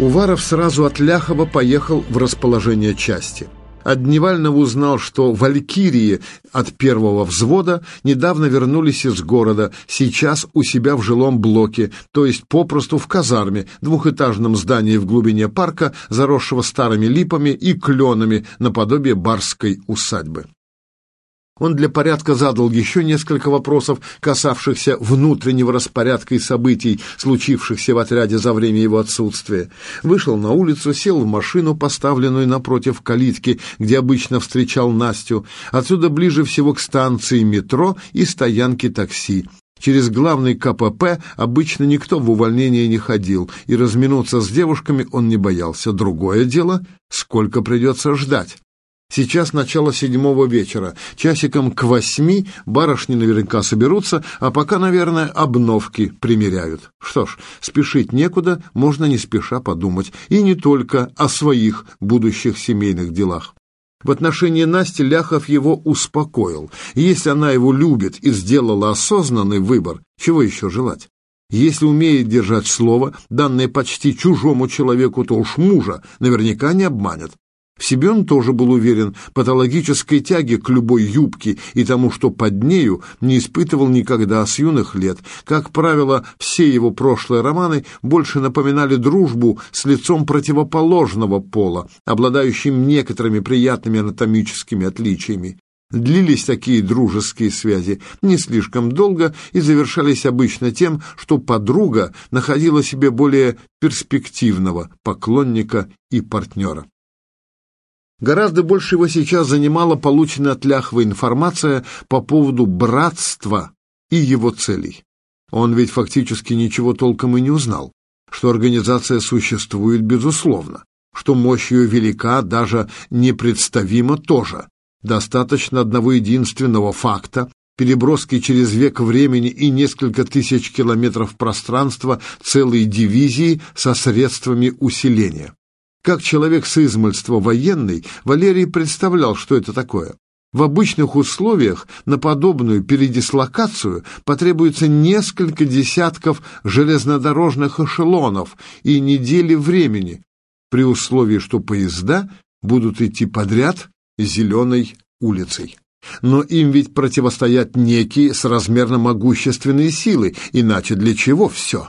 Уваров сразу от Ляхова поехал в расположение части. От Дневального узнал, что валькирии от первого взвода недавно вернулись из города, сейчас у себя в жилом блоке, то есть попросту в казарме, двухэтажном здании в глубине парка, заросшего старыми липами и кленами, наподобие барской усадьбы. Он для порядка задал еще несколько вопросов, касавшихся внутреннего распорядка и событий, случившихся в отряде за время его отсутствия. Вышел на улицу, сел в машину, поставленную напротив калитки, где обычно встречал Настю. Отсюда ближе всего к станции метро и стоянке такси. Через главный КПП обычно никто в увольнение не ходил, и разминуться с девушками он не боялся. Другое дело, сколько придется ждать. Сейчас начало седьмого вечера. Часиком к восьми барышни наверняка соберутся, а пока, наверное, обновки примеряют. Что ж, спешить некуда, можно не спеша подумать. И не только о своих будущих семейных делах. В отношении Насти Ляхов его успокоил. Если она его любит и сделала осознанный выбор, чего еще желать? Если умеет держать слово, данное почти чужому человеку, то уж мужа наверняка не обманет. В себе он тоже был уверен, патологической тяги к любой юбке и тому, что под нею, не испытывал никогда с юных лет. Как правило, все его прошлые романы больше напоминали дружбу с лицом противоположного пола, обладающим некоторыми приятными анатомическими отличиями. Длились такие дружеские связи не слишком долго и завершались обычно тем, что подруга находила себе более перспективного поклонника и партнера. Гораздо больше его сейчас занимала полученная от Ляхова информация по поводу братства и его целей. Он ведь фактически ничего толком и не узнал, что организация существует безусловно, что мощь ее велика, даже непредставима тоже. Достаточно одного единственного факта, переброски через век времени и несколько тысяч километров пространства целой дивизии со средствами усиления. Как человек с измольства военный, Валерий представлял, что это такое. В обычных условиях на подобную передислокацию потребуется несколько десятков железнодорожных эшелонов и недели времени, при условии, что поезда будут идти подряд зеленой улицей. Но им ведь противостоят некие соразмерно могущественные силы, иначе для чего все?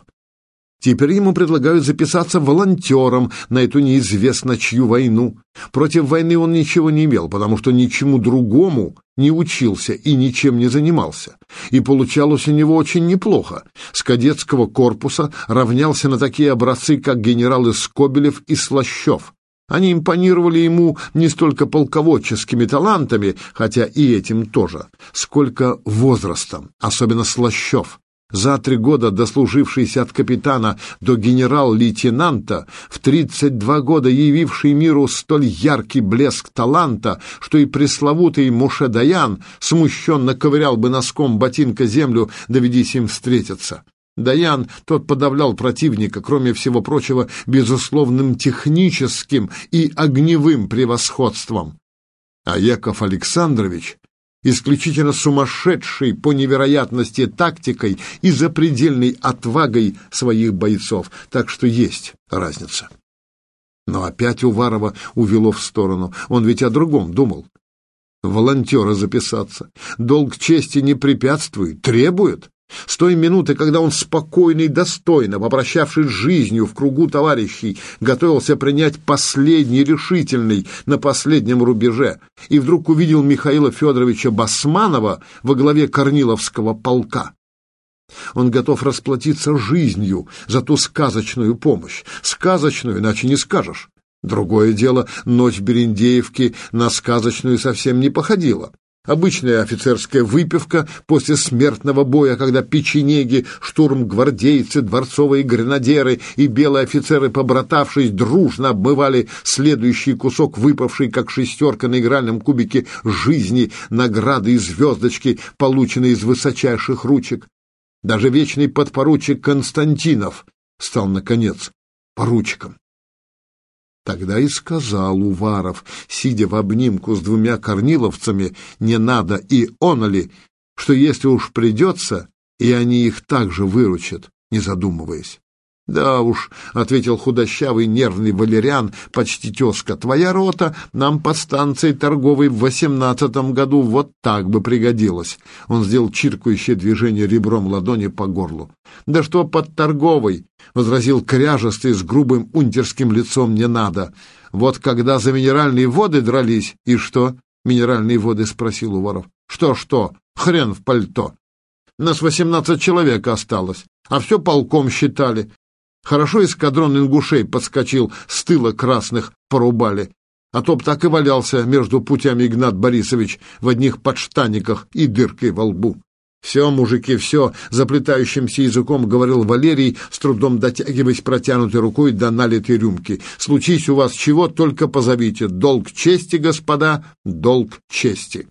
Теперь ему предлагают записаться волонтером на эту неизвестно чью войну. Против войны он ничего не имел, потому что ничему другому не учился и ничем не занимался. И получалось у него очень неплохо. С кадетского корпуса равнялся на такие образцы, как генералы Скобелев и Слащев. Они импонировали ему не столько полководческими талантами, хотя и этим тоже, сколько возрастом, особенно Слащев. За три года, дослужившийся от капитана до генерал-лейтенанта, в 32 года явивший миру столь яркий блеск таланта, что и пресловутый Муше Даян смущенно ковырял бы носком ботинка землю, доведись им встретиться. Даян, тот подавлял противника, кроме всего прочего, безусловным техническим и огневым превосходством. А Яков Александрович исключительно сумасшедший по невероятности тактикой и запредельной отвагой своих бойцов, так что есть разница. Но опять Уварова увело в сторону. Он ведь о другом думал. Волонтера записаться. Долг чести не препятствует, требует. С той минуты, когда он спокойно и достойно, попрощавшись с жизнью в кругу товарищей, готовился принять последний решительный на последнем рубеже, и вдруг увидел Михаила Федоровича Басманова во главе Корниловского полка. Он готов расплатиться жизнью за ту сказочную помощь. Сказочную, иначе не скажешь. Другое дело, ночь в Берендеевке на сказочную совсем не походила. Обычная офицерская выпивка после смертного боя, когда печенеги, штурмгвардейцы, дворцовые гренадеры и белые офицеры, побратавшись, дружно обмывали следующий кусок, выпавший, как шестерка на игральном кубике жизни, награды и звездочки, полученные из высочайших ручек. Даже вечный подпоручик Константинов стал, наконец, поручиком. Тогда и сказал Уваров, сидя в обнимку с двумя корниловцами, не надо и он ли, что если уж придется, и они их также выручат, не задумываясь. «Да уж», — ответил худощавый нервный валериан, почти тезка, «твоя рота нам под станцией торговой в восемнадцатом году вот так бы пригодилась». Он сделал чиркающее движение ребром ладони по горлу. «Да что под торговой?» — возразил кряжестый с грубым унтерским лицом «не надо». «Вот когда за минеральные воды дрались, и что?» «Минеральные воды?» — спросил Уваров. «Что-что? Хрен в пальто. Нас восемнадцать человек осталось, а все полком считали. Хорошо эскадрон ингушей подскочил, с тыла красных порубали. А то б так и валялся между путями Игнат Борисович в одних подштаниках и дыркой во лбу. «Все, мужики, все!» — заплетающимся языком говорил Валерий, с трудом дотягиваясь протянутой рукой до налитой рюмки. «Случись у вас чего, только позовите. Долг чести, господа, долг чести!»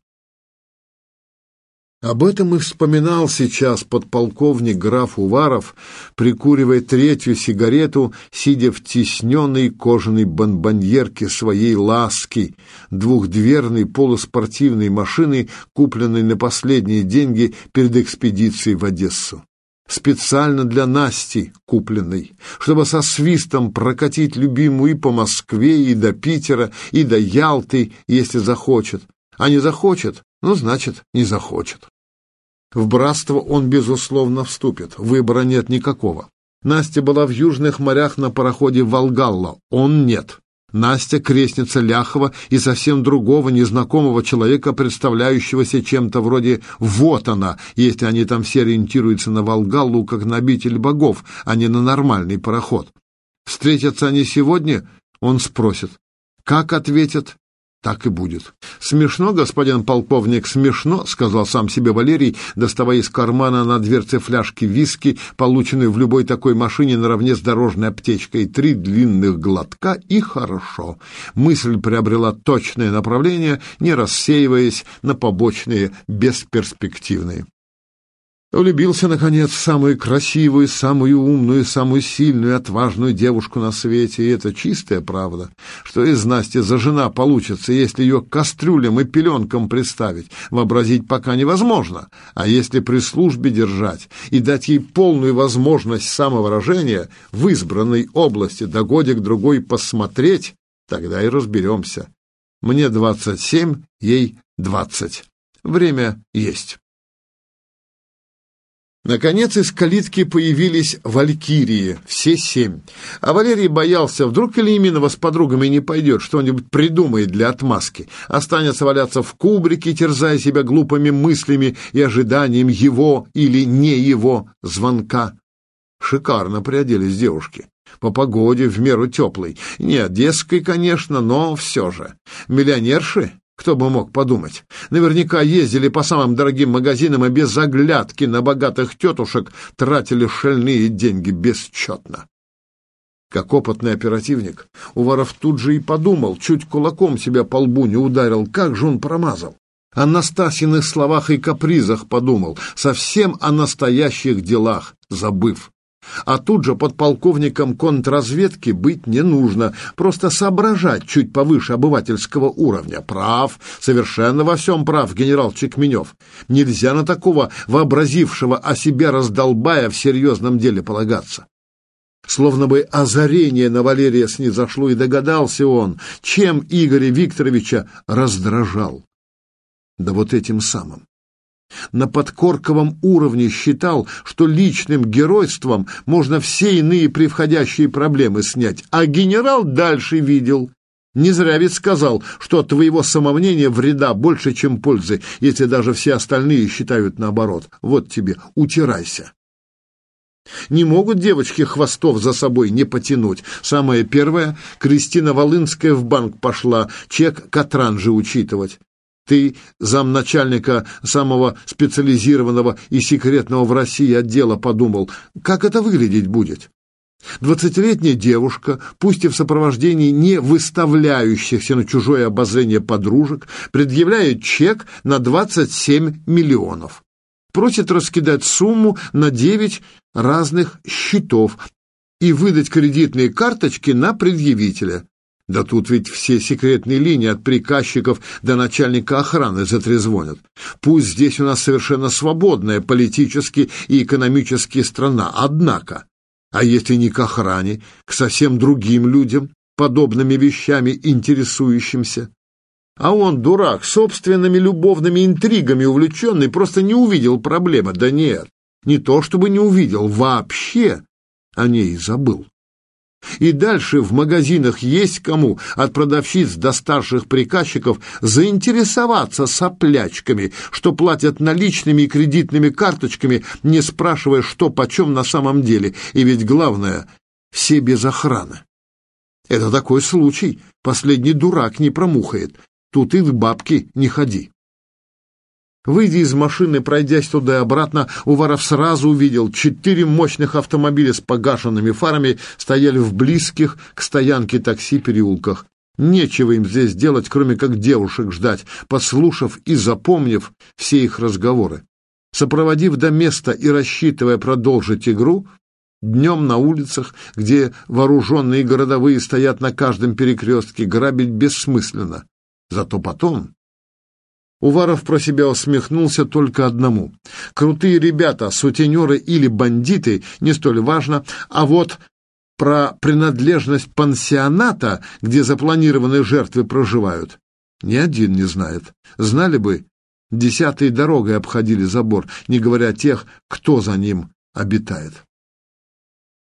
Об этом и вспоминал сейчас подполковник граф Уваров, прикуривая третью сигарету, сидя в тесненной кожаной бонбоньерке своей «Ласки», двухдверной полуспортивной машины, купленной на последние деньги перед экспедицией в Одессу. Специально для Насти купленной, чтобы со свистом прокатить любимую и по Москве, и до Питера, и до Ялты, если захочет. А не захочет, ну, значит, не захочет. В братство он, безусловно, вступит, выбора нет никакого. Настя была в южных морях на пароходе «Волгалла», он нет. Настя — крестница Ляхова и совсем другого незнакомого человека, представляющегося чем-то вроде «вот она», если они там все ориентируются на Волгаллу как на обитель богов, а не на нормальный пароход. Встретятся они сегодня? Он спросит. Как ответят? Так и будет. Смешно, господин полковник, смешно, сказал сам себе Валерий, доставая из кармана на дверце фляжки виски, полученной в любой такой машине наравне с дорожной аптечкой, три длинных глотка и хорошо. Мысль приобрела точное направление, не рассеиваясь на побочные, бесперспективные. Влюбился, наконец, в самую красивую, самую умную, самую сильную, отважную девушку на свете, и это чистая правда. Что из Насти за жена получится, если ее кастрюлям и пеленкам представить, вообразить пока невозможно, а если при службе держать и дать ей полную возможность самовыражения в избранной области, да годик-другой посмотреть, тогда и разберемся. Мне двадцать семь, ей двадцать. Время есть. Наконец из калитки появились валькирии, все семь. А Валерий боялся, вдруг Элеиминова с подругами не пойдет, что-нибудь придумает для отмазки. Останется валяться в кубрике, терзая себя глупыми мыслями и ожиданием его или не его звонка. Шикарно приоделись девушки. По погоде в меру теплой. Не одесской, конечно, но все же. Миллионерши кто бы мог подумать? Наверняка ездили по самым дорогим магазинам и без заглядки на богатых тетушек тратили шальные деньги бесчетно. Как опытный оперативник, Уваров тут же и подумал, чуть кулаком себя по лбу не ударил, как же он промазал. О Настасьиных словах и капризах подумал, совсем о настоящих делах забыв. А тут же подполковником контрразведки быть не нужно, просто соображать чуть повыше обывательского уровня. Прав, совершенно во всем прав генерал Чекменев. Нельзя на такого вообразившего о себе раздолбая в серьезном деле полагаться. Словно бы озарение на Валерия снизошло, и догадался он, чем Игоря Викторовича раздражал. Да вот этим самым на подкорковом уровне считал, что личным геройством можно все иные превходящие проблемы снять, а генерал дальше видел. Не зря ведь сказал, что от твоего самомнения вреда больше, чем пользы, если даже все остальные считают наоборот. Вот тебе, утирайся. Не могут девочки хвостов за собой не потянуть. Самое первое, Кристина Волынская в банк пошла, чек Катранжи учитывать. Ты замначальника самого специализированного и секретного в России отдела подумал, как это выглядеть будет? Двадцатилетняя девушка, пусть и в сопровождении не выставляющихся на чужое обозрение подружек, предъявляет чек на 27 миллионов. Просит раскидать сумму на 9 разных счетов и выдать кредитные карточки на предъявителя. Да тут ведь все секретные линии от приказчиков до начальника охраны затрезвонят. Пусть здесь у нас совершенно свободная политически и экономически страна, однако А если не к охране, к совсем другим людям, подобными вещами интересующимся? А он, дурак, собственными любовными интригами увлеченный, просто не увидел проблемы. Да нет, не то чтобы не увидел, вообще о ней забыл. И дальше в магазинах есть кому, от продавщиц до старших приказчиков, заинтересоваться соплячками, что платят наличными и кредитными карточками, не спрашивая, что почем на самом деле. И ведь главное, все без охраны. Это такой случай, последний дурак не промухает. Тут и к бабке не ходи. Выйдя из машины, пройдясь туда и обратно, Уваров сразу увидел, четыре мощных автомобиля с погашенными фарами стояли в близких к стоянке такси переулках. Нечего им здесь делать, кроме как девушек ждать, послушав и запомнив все их разговоры. Сопроводив до места и рассчитывая продолжить игру, днем на улицах, где вооруженные городовые стоят на каждом перекрестке, грабить бессмысленно. Зато потом Уваров про себя усмехнулся только одному. Крутые ребята, сутенеры или бандиты, не столь важно, а вот про принадлежность пансионата, где запланированные жертвы проживают, ни один не знает. Знали бы, десятой дорогой обходили забор, не говоря о тех, кто за ним обитает.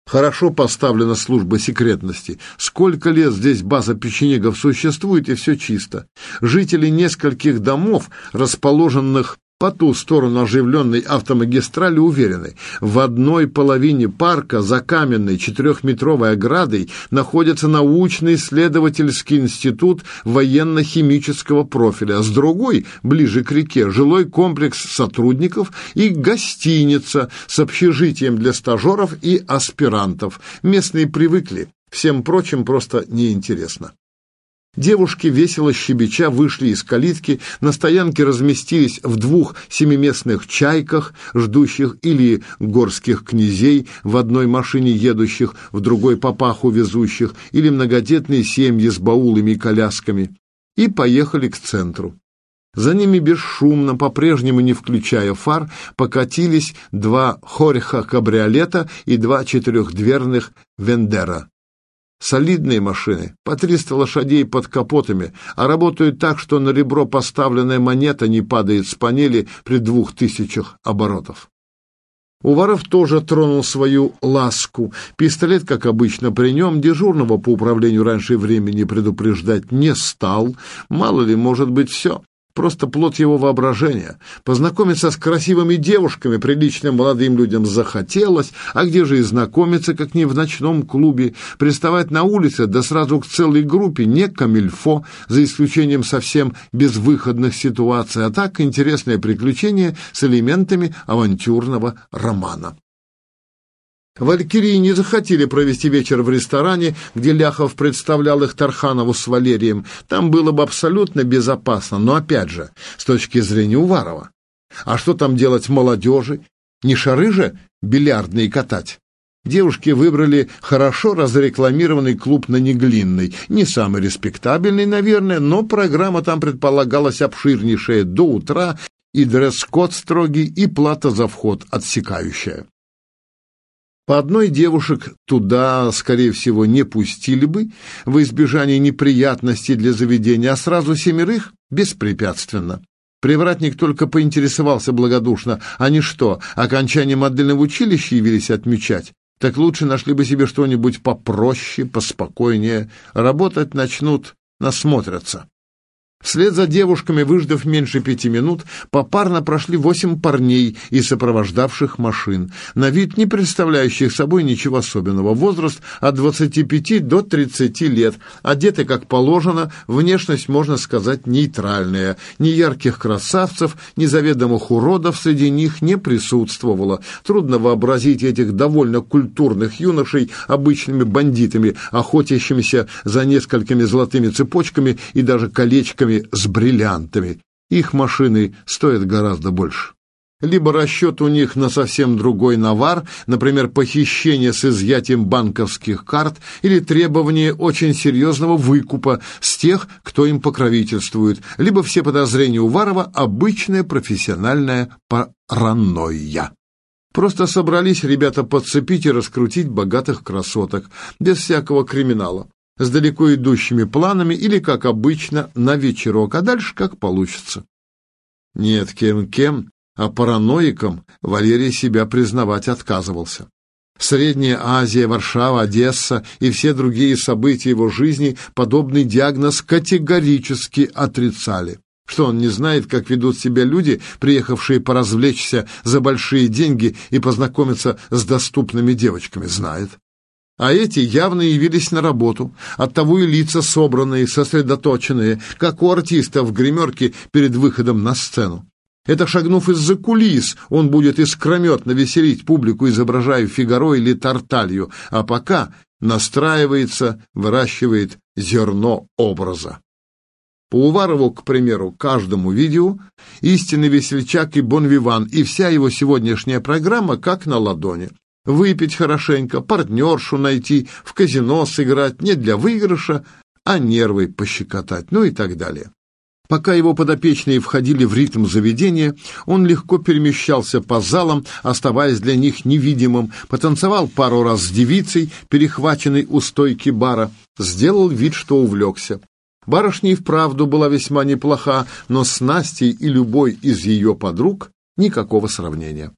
Хорошо поставлена служба секретности. Сколько лет здесь база печенегов существует, и все чисто. Жители нескольких домов, расположенных по ту сторону оживленной автомагистрали уверены, в одной половине парка за каменной четырехметровой оградой находится научно-исследовательский институт военно-химического профиля, а с другой, ближе к реке, жилой комплекс сотрудников и гостиница с общежитием для стажеров и аспирантов. Местные привыкли, всем прочим просто неинтересно. Девушки, весело щебеча, вышли из калитки, на стоянке разместились в двух семиместных чайках, ждущих или горских князей, в одной машине едущих, в другой папаху везущих, или многодетные семьи с баулами и колясками, и поехали к центру. За ними бесшумно, по-прежнему не включая фар, покатились два хориха-кабриолета и два четырехдверных «Вендера». Солидные машины, по 300 лошадей под капотами, а работают так, что на ребро поставленная монета не падает с панели при двух тысячах оборотов. Уваров тоже тронул свою ласку. Пистолет, как обычно, при нем, дежурного по управлению раньше времени предупреждать не стал. Мало ли, может быть, все просто плод его воображения. Познакомиться с красивыми девушками приличным молодым людям захотелось, а где же и знакомиться, как не в ночном клубе, приставать на улице, да сразу к целой группе, не камильфо, за исключением совсем безвыходных ситуаций, а так интересное приключение с элементами авантюрного романа. Валькирии не захотели провести вечер в ресторане, где Ляхов представлял их Тарханову с Валерием. Там было бы абсолютно безопасно, но опять же, с точки зрения Уварова. А что там делать молодежи? Не шары же бильярдные катать? Девушки выбрали хорошо разрекламированный клуб на Неглинной. Не самый респектабельный, наверное, но программа там предполагалась обширнейшая до утра, и дресс-код строгий, и плата за вход отсекающая. По одной девушек туда, скорее всего, не пустили бы в избежание неприятностей для заведения, а сразу семерых беспрепятственно. Привратник только поинтересовался благодушно, они что, окончание модельного училища явились отмечать? Так лучше нашли бы себе что-нибудь попроще, поспокойнее. Работать начнут, насмотрятся. Вслед за девушками, выждав меньше пяти минут, попарно прошли восемь парней из сопровождавших машин, на вид не представляющих собой ничего особенного, возраст от 25 до 30 лет, одеты как положено, внешность, можно сказать, нейтральная, ни ярких красавцев, ни заведомых уродов среди них не присутствовало. Трудно вообразить этих довольно культурных юношей обычными бандитами, охотящимися за несколькими золотыми цепочками и даже колечками с бриллиантами. Их машины стоят гораздо больше. Либо расчет у них на совсем другой навар, например, похищение с изъятием банковских карт или требование очень серьезного выкупа с тех, кто им покровительствует, либо все подозрения Уварова – обычная профессиональная паранойя. Просто собрались ребята подцепить и раскрутить богатых красоток, без всякого криминала, с далеко идущими планами или, как обычно, на вечерок, а дальше как получится. Нет, кем-кем, а параноиком Валерий себя признавать отказывался. Средняя Азия, Варшава, Одесса и все другие события его жизни подобный диагноз категорически отрицали. Что он не знает, как ведут себя люди, приехавшие поразвлечься за большие деньги и познакомиться с доступными девочками? Знает. А эти явно явились на работу, оттого и лица собранные, сосредоточенные, как у артиста в гримерке перед выходом на сцену. Это шагнув из-за кулис, он будет искрометно веселить публику, изображая Фигаро или Тарталью, а пока настраивается, выращивает зерно образа. По Уварову, к примеру, каждому видео истинный весельчак и бонвиван, и вся его сегодняшняя программа как на ладони. Выпить хорошенько, партнершу найти, в казино сыграть не для выигрыша, а нервы пощекотать, ну и так далее. Пока его подопечные входили в ритм заведения, он легко перемещался по залам, оставаясь для них невидимым, потанцевал пару раз с девицей, перехваченной у стойки бара, сделал вид, что увлекся. Барышня и вправду была весьма неплоха, но с Настей и любой из ее подруг никакого сравнения.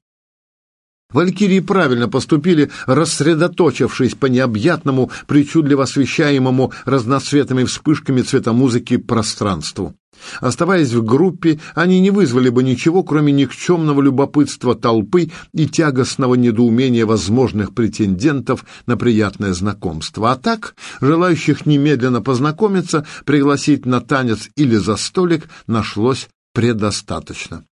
Валькирии правильно поступили, рассредоточившись по необъятному, причудливо освещаемому разноцветными вспышками цветомузыки пространству. Оставаясь в группе, они не вызвали бы ничего, кроме никчемного любопытства толпы и тягостного недоумения возможных претендентов на приятное знакомство. А так, желающих немедленно познакомиться, пригласить на танец или за столик нашлось предостаточно.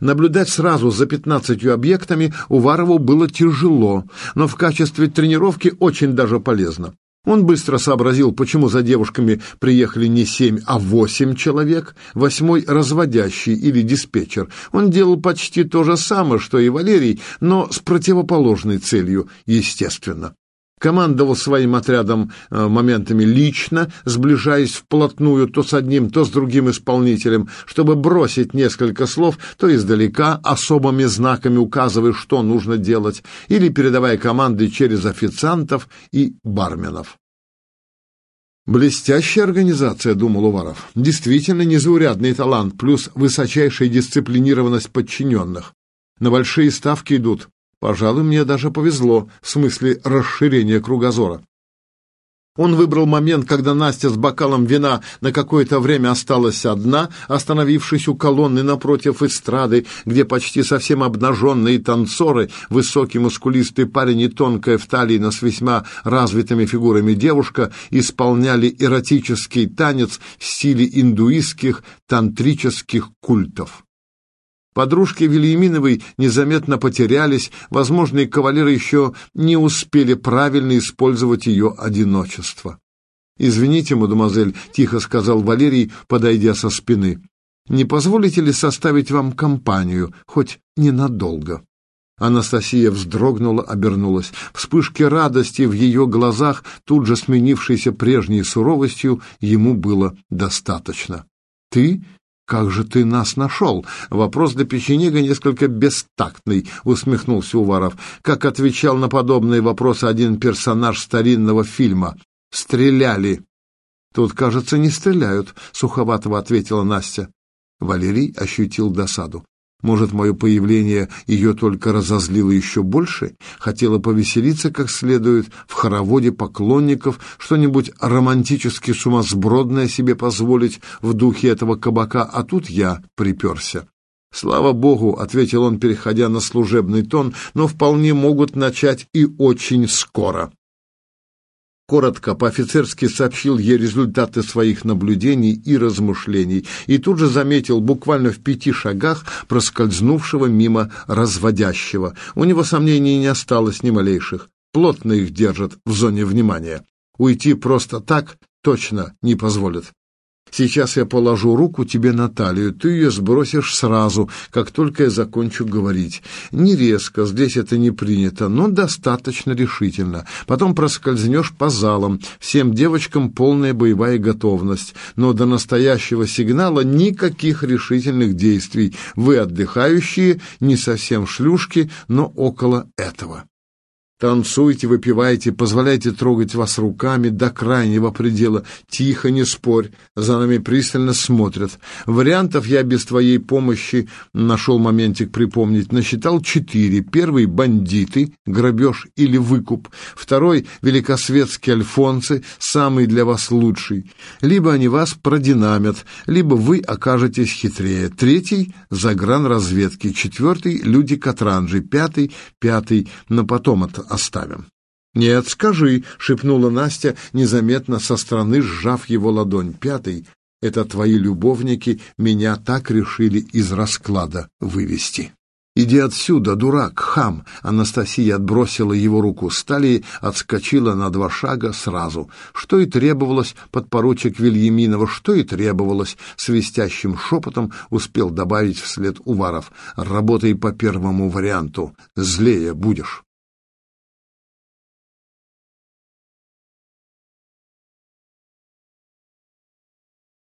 Наблюдать сразу за пятнадцатью объектами Уварову было тяжело, но в качестве тренировки очень даже полезно. Он быстро сообразил, почему за девушками приехали не семь, а восемь человек, восьмой разводящий или диспетчер. Он делал почти то же самое, что и Валерий, но с противоположной целью, естественно командовал своим отрядом э, моментами лично, сближаясь вплотную то с одним, то с другим исполнителем, чтобы бросить несколько слов, то издалека, особыми знаками указывая, что нужно делать, или передавая команды через официантов и барменов. Блестящая организация, думал Уваров. Действительно незаурядный талант, плюс высочайшая дисциплинированность подчиненных. На большие ставки идут. Пожалуй, мне даже повезло в смысле расширения кругозора. Он выбрал момент, когда Настя с бокалом вина на какое-то время осталась одна, остановившись у колонны напротив эстрады, где почти совсем обнаженные танцоры, высокий мускулистый парень и тонкая в талии, но с весьма развитыми фигурами девушка, исполняли эротический танец в стиле индуистских тантрических культов. Подружки Вильяминовой незаметно потерялись, возможно, и кавалеры еще не успели правильно использовать ее одиночество. «Извините, мадемуазель», — тихо сказал Валерий, подойдя со спины. «Не позволите ли составить вам компанию, хоть ненадолго?» Анастасия вздрогнула, обернулась. Вспышки радости в ее глазах, тут же сменившейся прежней суровостью, ему было достаточно. «Ты?» «Как же ты нас нашел?» Вопрос для печенега несколько бестактный, усмехнулся Уваров. Как отвечал на подобные вопросы один персонаж старинного фильма. «Стреляли». «Тут, кажется, не стреляют», — суховатого ответила Настя. Валерий ощутил досаду. Может, мое появление ее только разозлило еще больше? Хотела повеселиться как следует, в хороводе поклонников, что-нибудь романтически сумасбродное себе позволить в духе этого кабака, а тут я приперся. «Слава Богу», — ответил он, переходя на служебный тон, «но вполне могут начать и очень скоро». Коротко, по-офицерски сообщил ей результаты своих наблюдений и размышлений и тут же заметил буквально в пяти шагах проскользнувшего мимо разводящего. У него сомнений не осталось ни малейших. Плотно их держат в зоне внимания. Уйти просто так точно не позволят. Сейчас я положу руку тебе на талию, ты ее сбросишь сразу, как только я закончу говорить. Не резко, здесь это не принято, но достаточно решительно. Потом проскользнешь по залам, всем девочкам полная боевая готовность. Но до настоящего сигнала никаких решительных действий. Вы отдыхающие, не совсем шлюшки, но около этого. Танцуйте, выпивайте, позволяйте трогать вас руками до крайнего предела. Тихо, не спорь, за нами пристально смотрят. Вариантов я без твоей помощи нашел моментик припомнить. Насчитал четыре. Первый — бандиты, грабеж или выкуп. Второй — великосветские альфонцы, самый для вас лучший. Либо они вас продинамят, либо вы окажетесь хитрее. Третий — загранразведки. Четвертый — люди Катранжи. Пятый — пятый, но потом это оставим. «Нет, скажи», — шепнула Настя, незаметно со стороны сжав его ладонь. «Пятый — это твои любовники меня так решили из расклада вывести». «Иди отсюда, дурак, хам!» Анастасия отбросила его руку. Стали отскочила на два шага сразу. Что и требовалось, подпоручик Вильяминова, что и требовалось, свистящим шепотом успел добавить вслед Уваров. «Работай по первому варианту, злее будешь».